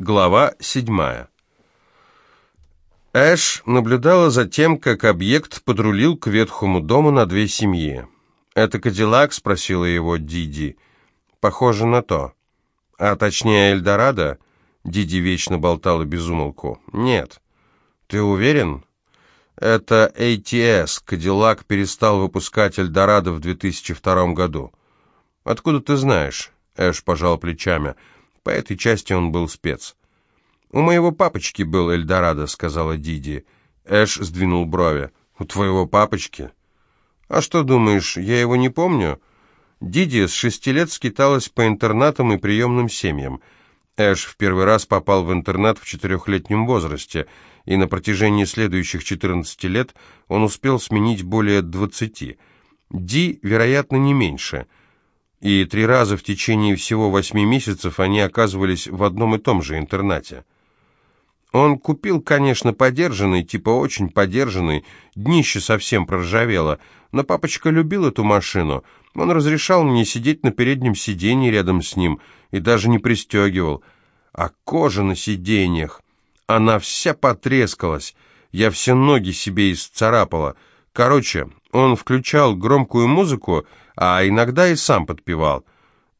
Глава седьмая. Эш наблюдала за тем, как объект подрулил к ветхому дому на две семьи. «Это Кадиллак?» — спросила его Диди. «Похоже на то». «А точнее Эльдорадо?» Диди вечно болтала без умолку. «Нет». «Ты уверен?» «Это ATS. Кадиллак перестал выпускать Эльдорадо в 2002 году». «Откуда ты знаешь?» Эш пожал плечами. По этой части он был спец. «У моего папочки был Эльдорадо», — сказала Диди. Эш сдвинул брови. «У твоего папочки?» «А что думаешь, я его не помню?» Диди с шести лет скиталась по интернатам и приемным семьям. Эш в первый раз попал в интернат в четырехлетнем возрасте, и на протяжении следующих 14 лет он успел сменить более 20. Ди, вероятно, не меньше — и три раза в течение всего восьми месяцев они оказывались в одном и том же интернате. Он купил, конечно, подержанный, типа очень подержанный, днище совсем проржавело, но папочка любил эту машину. Он разрешал мне сидеть на переднем сиденье рядом с ним и даже не пристегивал. А кожа на сиденьях, она вся потрескалась, я все ноги себе исцарапала. Короче, он включал громкую музыку, а иногда и сам подпевал.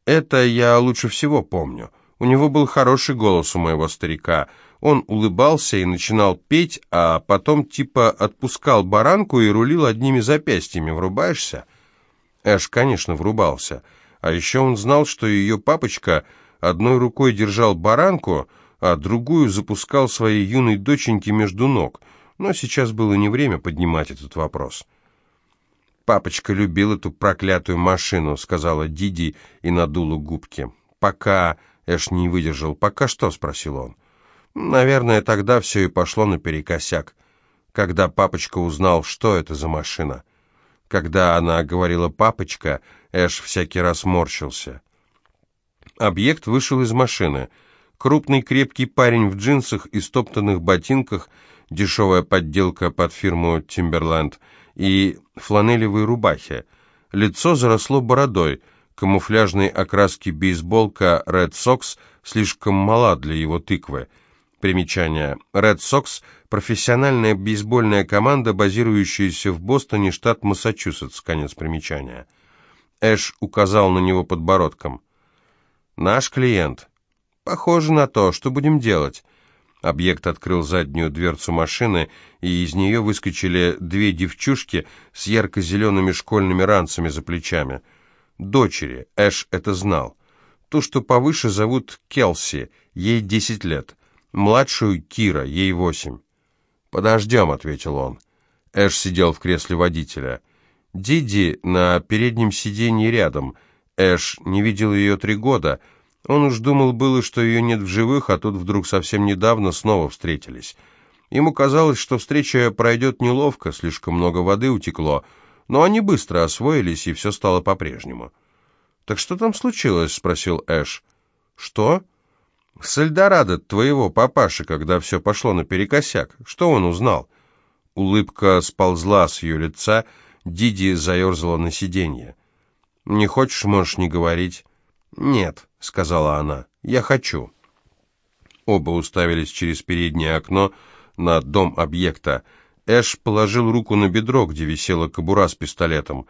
Это я лучше всего помню. У него был хороший голос у моего старика. Он улыбался и начинал петь, а потом типа отпускал баранку и рулил одними запястьями. Врубаешься? Эш, конечно, врубался. А еще он знал, что ее папочка одной рукой держал баранку, а другую запускал своей юной доченьке между ног. Но сейчас было не время поднимать этот вопрос. «Папочка любил эту проклятую машину», — сказала Диди и надула губки. «Пока...» — Эш не выдержал. «Пока что?» — спросил он. «Наверное, тогда все и пошло наперекосяк, когда папочка узнал, что это за машина». Когда она говорила «папочка», Эш всякий раз морщился. Объект вышел из машины. Крупный крепкий парень в джинсах и стоптанных ботинках, дешевая подделка под фирму «Тимберленд», и фланелевой рубахе. Лицо заросло бородой. Камуфляжной окраски бейсболка Red Sox слишком мала для его тыквы. Примечание. Red Sox – профессиональная бейсбольная команда, базирующаяся в Бостоне, штат Массачусетс. Конец примечания. Эш указал на него подбородком. «Наш клиент». «Похоже на то. Что будем делать?» Объект открыл заднюю дверцу машины, и из нее выскочили две девчушки с ярко-зелеными школьными ранцами за плечами. Дочери, Эш это знал. Ту, что повыше, зовут Келси, ей десять лет. Младшую Кира, ей восемь. «Подождем», — ответил он. Эш сидел в кресле водителя. Диди на переднем сиденье рядом. Эш не видел ее три года — он уж думал было, что ее нет в живых, а тут вдруг совсем недавно снова встретились. Ему казалось, что встреча пройдет неловко, слишком много воды утекло, но они быстро освоились, и все стало по-прежнему. «Так что там случилось?» — спросил Эш. «Что?» «С Эльдорадо, твоего папаши, когда все пошло наперекосяк. Что он узнал?» Улыбка сползла с ее лица, Диди заерзала на сиденье. «Не хочешь, можешь не говорить». «Нет», — сказала она, — «я хочу». Оба уставились через переднее окно на дом объекта. Эш положил руку на бедро, где висела кобура с пистолетом.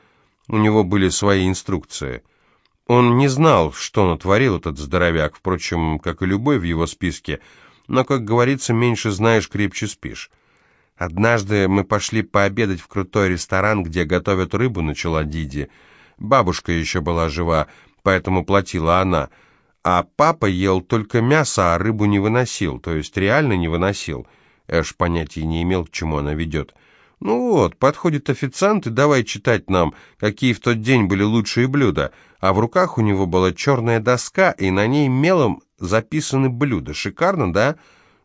У него были свои инструкции. Он не знал, что натворил этот здоровяк, впрочем, как и любой в его списке, но, как говорится, меньше знаешь, крепче спишь. «Однажды мы пошли пообедать в крутой ресторан, где готовят рыбу», — начала Диди. Бабушка еще была жива, поэтому платила она. А папа ел только мясо, а рыбу не выносил, то есть реально не выносил. Эш понятия не имел, к чему она ведет. «Ну вот, подходит официант и давай читать нам, какие в тот день были лучшие блюда». А в руках у него была черная доска, и на ней мелом записаны блюда. Шикарно, да?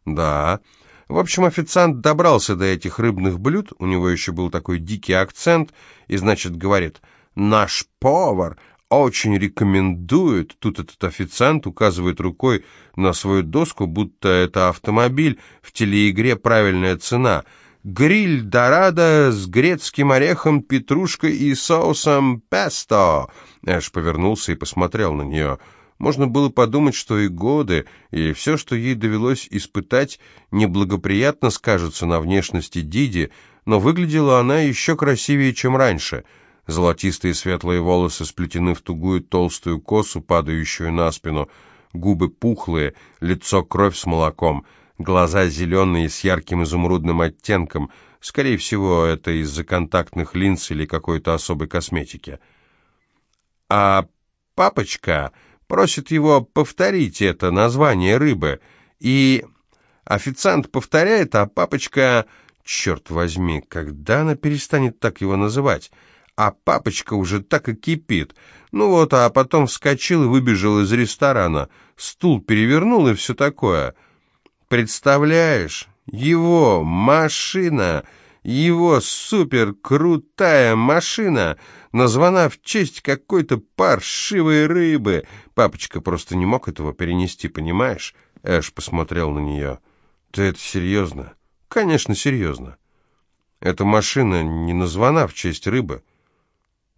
Да. В общем, официант добрался до этих рыбных блюд, у него еще был такой дикий акцент, и, значит, говорит, «Наш повар очень рекомендует, тут этот официант указывает рукой на свою доску, будто это автомобиль, в телеигре правильная цена. Гриль Дорадо с грецким орехом, петрушкой и соусом песто. Эш повернулся и посмотрел на нее. Можно было подумать, что и годы, и все, что ей довелось испытать, неблагоприятно скажется на внешности Диди, но выглядела она еще красивее, чем раньше. Золотистые светлые волосы сплетены в тугую толстую косу, падающую на спину, губы пухлые, лицо кровь с молоком, глаза зеленые с ярким изумрудным оттенком. Скорее всего, это из-за контактных линз или какой-то особой косметики. А папочка просит его повторить это название рыбы. И официант повторяет, а папочка... Черт возьми, когда она перестанет так его называть? А папочка уже так и кипит. Ну вот, а потом вскочил и выбежал из ресторана. Стул перевернул и все такое. Представляешь, его машина, его суперкрутая машина названа в честь какой-то паршивой рыбы. Папочка просто не мог этого перенести, понимаешь? Эш посмотрел на нее. Ты это серьезно? Конечно, серьезно. Эта машина не названа в честь рыбы.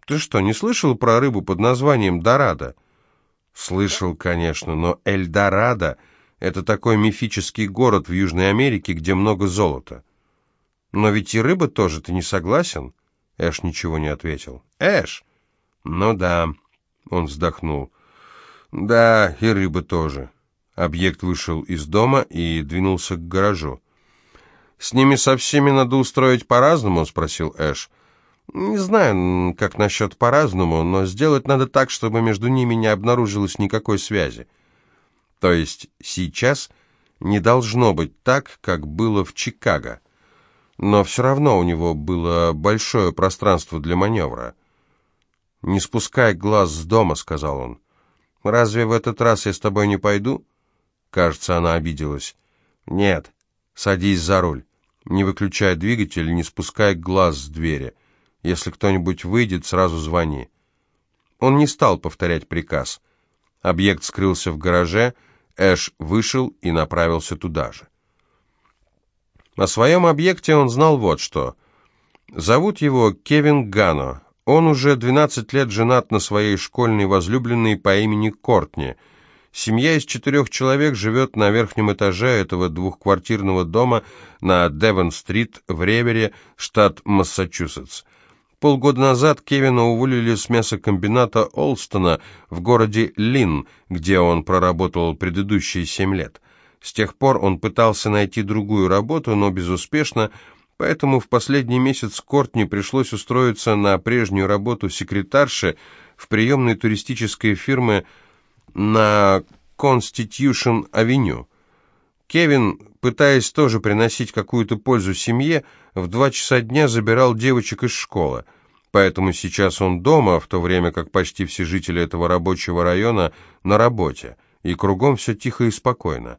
Ты что, не слышал про рыбу под названием Дорадо? Слышал, конечно, но Эльдорадо — это такой мифический город в Южной Америке, где много золота. Но ведь и рыба тоже, ты не согласен? Эш ничего не ответил. «Эш!» «Ну да», — он вздохнул. «Да, и рыба тоже». Объект вышел из дома и двинулся к гаражу. «С ними со всеми надо устроить по-разному?» — спросил Эш. «Не знаю, как насчет по-разному, но сделать надо так, чтобы между ними не обнаружилось никакой связи. То есть сейчас не должно быть так, как было в Чикаго» но все равно у него было большое пространство для маневра. «Не спускай глаз с дома», — сказал он. «Разве в этот раз я с тобой не пойду?» Кажется, она обиделась. «Нет, садись за руль. Не выключай двигатель, не спускай глаз с двери. Если кто-нибудь выйдет, сразу звони». Он не стал повторять приказ. Объект скрылся в гараже, Эш вышел и направился туда же. О своем объекте он знал вот что. Зовут его Кевин Гано. Он уже 12 лет женат на своей школьной возлюбленной по имени Кортни. Семья из четырех человек живет на верхнем этаже этого двухквартирного дома на Девон-стрит в Ревере, штат Массачусетс. Полгода назад Кевина уволили с мясокомбината Олстона в городе Лин, где он проработал предыдущие семь лет. С тех пор он пытался найти другую работу, но безуспешно, поэтому в последний месяц Кортни пришлось устроиться на прежнюю работу секретарши в приемной туристической фирмы на Constitution-авеню. Кевин, пытаясь тоже приносить какую-то пользу семье, в два часа дня забирал девочек из школы. Поэтому сейчас он дома, в то время как почти все жители этого рабочего района на работе, и кругом все тихо и спокойно.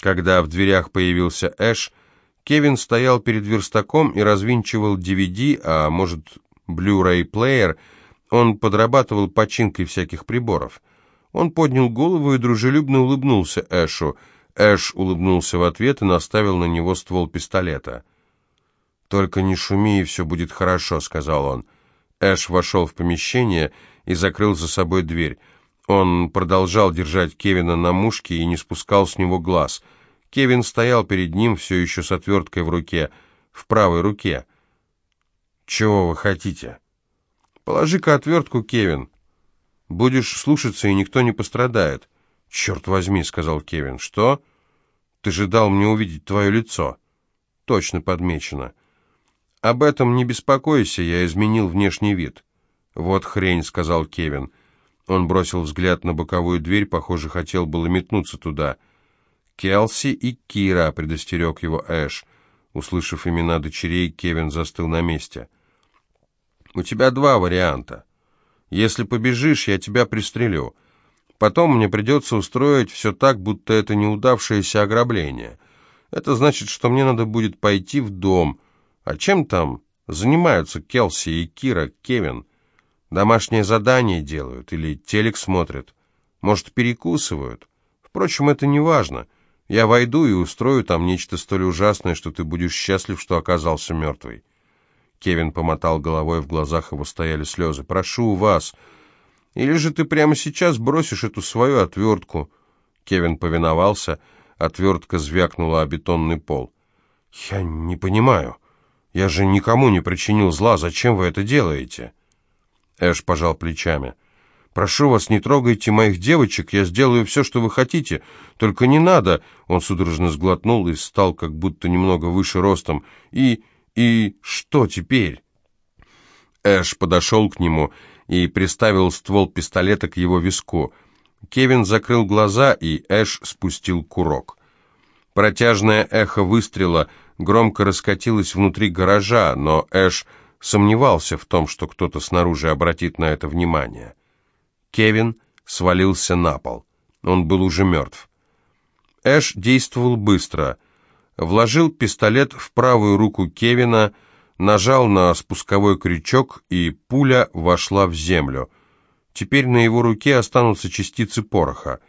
Когда в дверях появился Эш, Кевин стоял перед верстаком и развинчивал DVD, а может, Blu-ray плеер. Он подрабатывал починкой всяких приборов. Он поднял голову и дружелюбно улыбнулся Эшу. Эш улыбнулся в ответ и наставил на него ствол пистолета. «Только не шуми, и все будет хорошо», — сказал он. Эш вошел в помещение и закрыл за собой дверь. Он продолжал держать Кевина на мушке и не спускал с него глаз — Кевин стоял перед ним все еще с отверткой в руке, в правой руке. «Чего вы хотите?» «Положи-ка отвертку, Кевин. Будешь слушаться, и никто не пострадает». «Черт возьми», — сказал Кевин. «Что?» «Ты же дал мне увидеть твое лицо». «Точно подмечено». «Об этом не беспокойся, я изменил внешний вид». «Вот хрень», — сказал Кевин. Он бросил взгляд на боковую дверь, похоже, хотел было метнуться туда. «Келси и Кира», — предостерег его Эш. Услышав имена дочерей, Кевин застыл на месте. «У тебя два варианта. Если побежишь, я тебя пристрелю. Потом мне придется устроить все так, будто это неудавшееся ограбление. Это значит, что мне надо будет пойти в дом. А чем там занимаются Келси и Кира, Кевин? Домашнее задание делают или телек смотрят? Может, перекусывают? Впрочем, это не важно». Я войду и устрою там нечто столь ужасное, что ты будешь счастлив, что оказался мертвый». Кевин помотал головой, в глазах его стояли слезы. «Прошу вас». Или же ты прямо сейчас бросишь эту свою отвертку?» Кевин повиновался, отвертка звякнула о бетонный пол. «Я не понимаю. Я же никому не причинил зла. Зачем вы это делаете?» Эш пожал плечами. «Прошу вас, не трогайте моих девочек, я сделаю все, что вы хотите. Только не надо!» Он судорожно сглотнул и стал как будто немного выше ростом. «И... и... что теперь?» Эш подошел к нему и приставил ствол пистолета к его виску. Кевин закрыл глаза, и Эш спустил курок. Протяжное эхо выстрела громко раскатилось внутри гаража, но Эш сомневался в том, что кто-то снаружи обратит на это внимание. Кевин свалился на пол. Он был уже мертв. Эш действовал быстро. Вложил пистолет в правую руку Кевина, нажал на спусковой крючок, и пуля вошла в землю. Теперь на его руке останутся частицы пороха.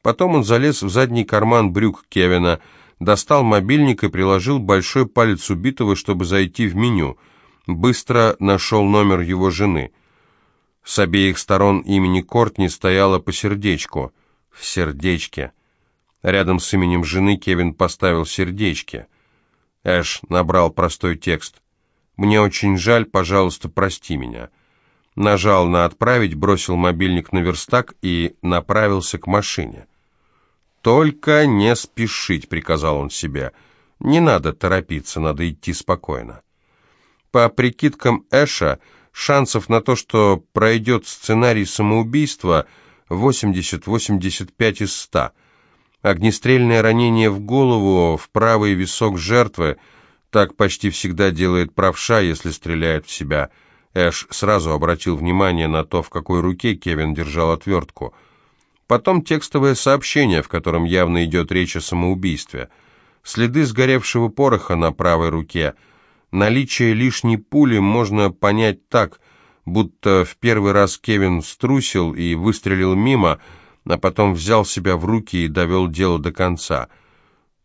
Потом он залез в задний карман брюк Кевина, достал мобильник и приложил большой палец убитого, чтобы зайти в меню. Быстро нашел номер его жены. С обеих сторон имени Кортни стояло по сердечку. В сердечке. Рядом с именем жены Кевин поставил сердечки. Эш набрал простой текст. «Мне очень жаль, пожалуйста, прости меня». Нажал на «Отправить», бросил мобильник на верстак и направился к машине. «Только не спешить», — приказал он себе. «Не надо торопиться, надо идти спокойно». По прикидкам Эша, шансов на то, что пройдет сценарий самоубийства, 80-85 из 100. Огнестрельное ранение в голову, в правый висок жертвы — так почти всегда делает правша, если стреляет в себя. Эш сразу обратил внимание на то, в какой руке Кевин держал отвертку. Потом текстовое сообщение, в котором явно идет речь о самоубийстве. Следы сгоревшего пороха на правой руке. Наличие лишней пули можно понять так, будто в первый раз Кевин струсил и выстрелил мимо, а потом взял себя в руки и довел дело до конца –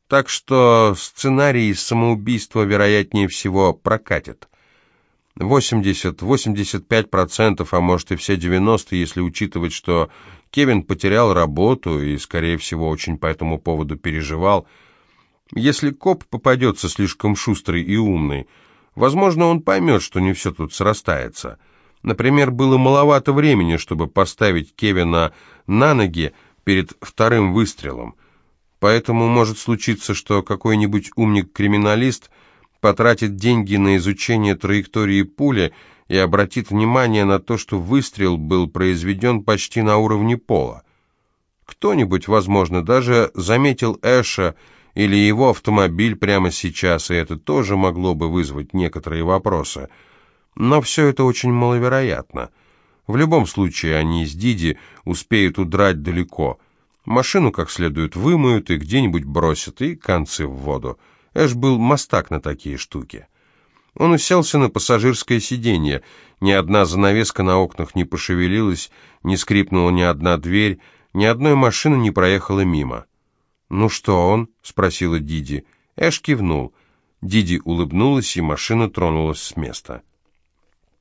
так что сценарий самоубийства, вероятнее всего, прокатит. 80-85%, а может и все 90%, если учитывать, что Кевин потерял работу и, скорее всего, очень по этому поводу переживал. Если коп попадется слишком шустрый и умный, возможно, он поймет, что не все тут срастается. Например, было маловато времени, чтобы поставить Кевина на ноги перед вторым выстрелом – Поэтому может случиться, что какой-нибудь умник-криминалист потратит деньги на изучение траектории пули и обратит внимание на то, что выстрел был произведен почти на уровне пола. Кто-нибудь, возможно, даже заметил Эша или его автомобиль прямо сейчас, и это тоже могло бы вызвать некоторые вопросы. Но все это очень маловероятно. В любом случае они с Диди успеют удрать далеко – Машину как следует вымоют и где-нибудь бросят, и концы в воду. Эш был мастак на такие штуки. Он уселся на пассажирское сиденье. Ни одна занавеска на окнах не пошевелилась, не скрипнула ни одна дверь, ни одной машины не проехала мимо. «Ну что он?» — спросила Диди. Эш кивнул. Диди улыбнулась, и машина тронулась с места.